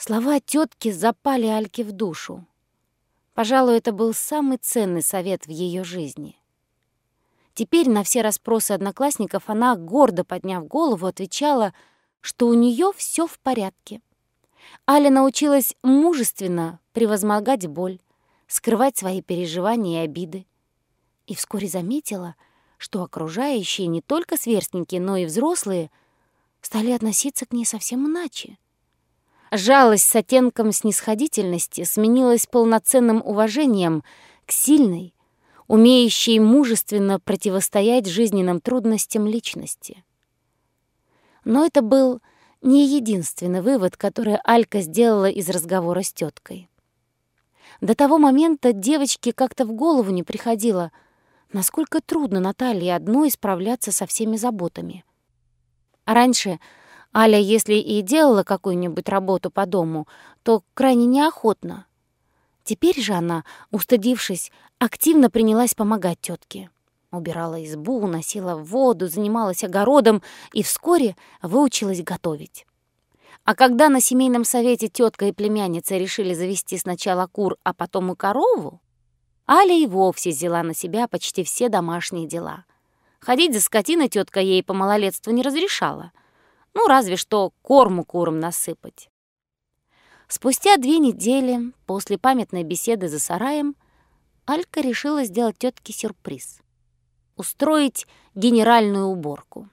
Слова тетки запали Альке в душу. Пожалуй, это был самый ценный совет в ее жизни. Теперь на все расспросы одноклассников она, гордо подняв голову, отвечала, что у нее все в порядке. Аля научилась мужественно превозмогать боль, скрывать свои переживания и обиды. И вскоре заметила, что окружающие не только сверстники, но и взрослые стали относиться к ней совсем иначе. Жалость с оттенком снисходительности сменилась полноценным уважением к сильной, умеющей мужественно противостоять жизненным трудностям личности. Но это был не единственный вывод, который Алька сделала из разговора с теткой. До того момента девочке как-то в голову не приходило, насколько трудно Наталье одной справляться со всеми заботами. Раньше Аля, если и делала какую-нибудь работу по дому, то крайне неохотно. Теперь же она, устыдившись, активно принялась помогать тетке. Убирала избу, носила воду, занималась огородом и вскоре выучилась готовить. А когда на семейном совете тетка и племянница решили завести сначала кур, а потом и корову, Аля и вовсе взяла на себя почти все домашние дела. Ходить за скотиной тетка ей по малолетству не разрешала. Ну, разве что корму курам насыпать. Спустя две недели после памятной беседы за сараем Алька решила сделать тетке сюрприз. Устроить генеральную уборку.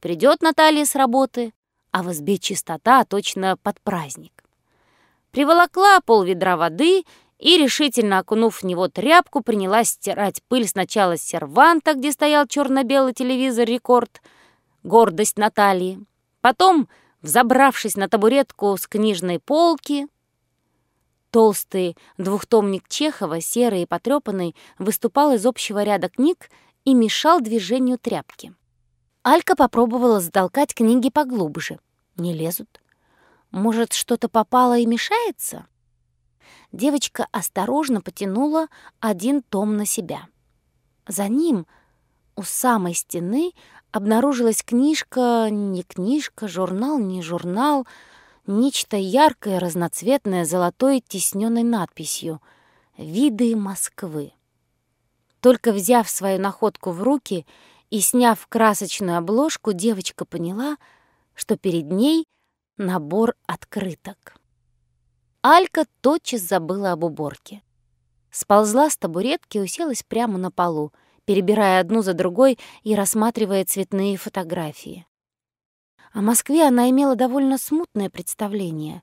Придет Наталья с работы, а в избе чистота точно под праздник. Приволокла пол ведра воды и, решительно окунув в него тряпку, принялась стирать пыль сначала с серванта, где стоял черно-белый телевизор «Рекорд», гордость Натальи, потом Взобравшись на табуретку с книжной полки, толстый двухтомник Чехова, серый и потрепанный, выступал из общего ряда книг и мешал движению тряпки. Алька попробовала затолкать книги поглубже. Не лезут. Может, что-то попало и мешается? Девочка осторожно потянула один том на себя. За ним, у самой стены, обнаружилась книжка, не книжка, журнал, не журнал, нечто яркое, разноцветное, золотой тисненной надписью «Виды Москвы». Только взяв свою находку в руки и сняв красочную обложку, девочка поняла, что перед ней набор открыток. Алька тотчас забыла об уборке. Сползла с табуретки и уселась прямо на полу — перебирая одну за другой и рассматривая цветные фотографии. О Москве она имела довольно смутное представление.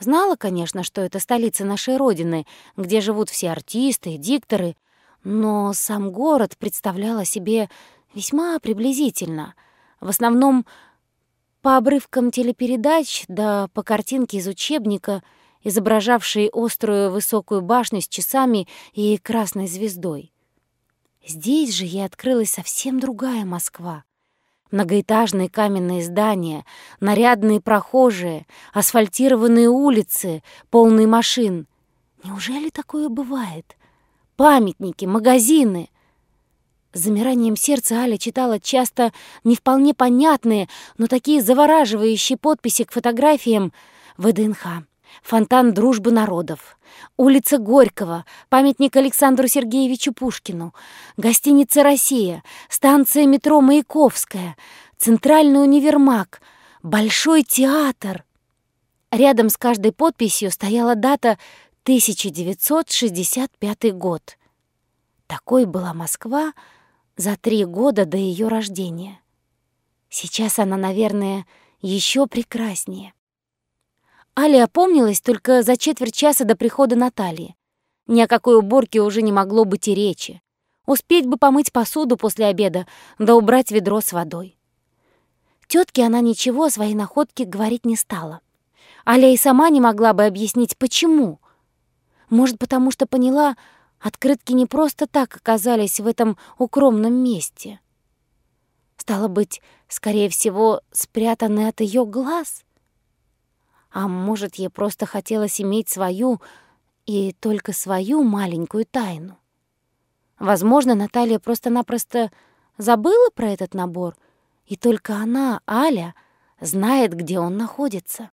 Знала, конечно, что это столица нашей Родины, где живут все артисты и дикторы, но сам город представляла себе весьма приблизительно. В основном по обрывкам телепередач, да по картинке из учебника, изображавшей острую высокую башню с часами и красной звездой. Здесь же ей открылась совсем другая Москва. Многоэтажные каменные здания, нарядные прохожие, асфальтированные улицы, полные машин. Неужели такое бывает? Памятники, магазины. С замиранием сердца Аля читала часто не вполне понятные, но такие завораживающие подписи к фотографиям ВДНХ. Фонтан дружбы народов, улица Горького, памятник Александру Сергеевичу Пушкину, гостиница «Россия», станция метро «Маяковская», центральный универмаг, большой театр. Рядом с каждой подписью стояла дата 1965 год. Такой была Москва за три года до ее рождения. Сейчас она, наверное, еще прекраснее. Аля опомнилась только за четверть часа до прихода Натальи. Ни о какой уборке уже не могло быть и речи. Успеть бы помыть посуду после обеда, да убрать ведро с водой. Тетке она ничего о своей находке говорить не стала. Аля и сама не могла бы объяснить, почему. Может, потому что поняла, открытки не просто так оказались в этом укромном месте. Стало быть, скорее всего, спрятаны от ее глаз — а может, ей просто хотелось иметь свою и только свою маленькую тайну. Возможно, Наталья просто-напросто забыла про этот набор, и только она, Аля, знает, где он находится.